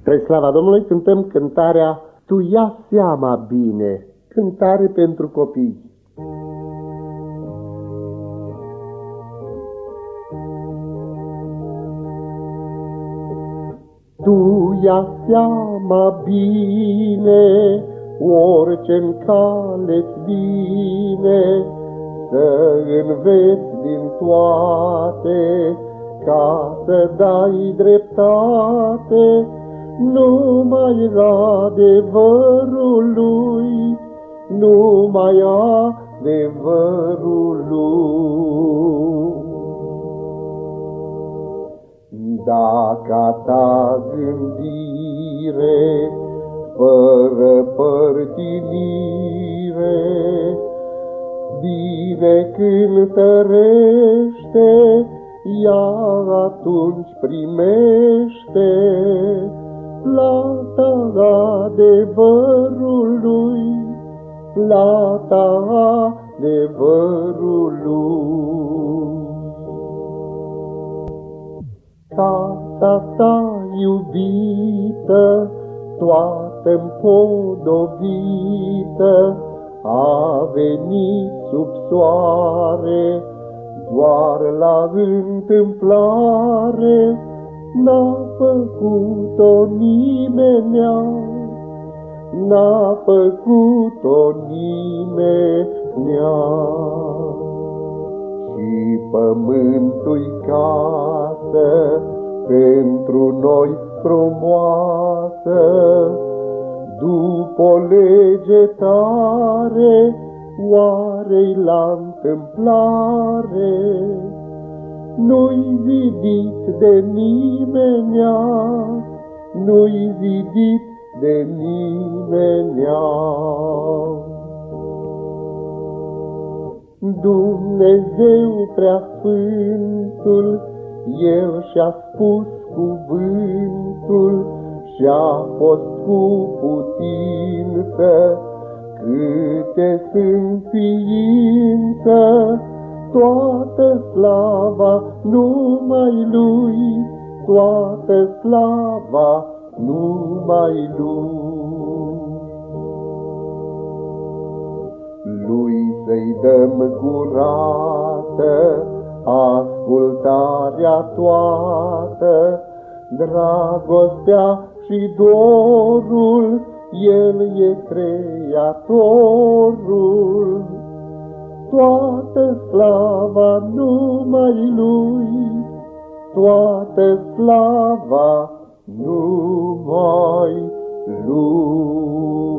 Spre slava Domnului cântăm cântarea Tu ia seama bine, cântare pentru copii. Tu ia seama bine, orice-n cale vine, să înveți din toate, ca să dai dreptate, numai adevărul lui, numai adevărul lui. Dacă ta gândire, fără părtinire, bine cântărește, ea atunci primește plata adevărului, plata adevărului. Casa ta iubită, toată împodobită, a venit sub soare, doar la întâmplare n-a făcut-o nimenea, n-a făcut-o nimenea. Și pământul casă pentru noi frumoasă, după o lege tare, oare la întâmplare? Nu-i zidit de nimenea, nu-i zidit de nimenea. Dumnezeu prea sfântul, El și-a spus cuvântul și-a fost cu putință, câte sunt ființă, toată slava numai Lui, toată slava numai Lui. Lui să-i dăm curată, ascultarea toată, dragostea și dorul, El e creatorul. Toată slava numai Lui, toată slava numai Lui.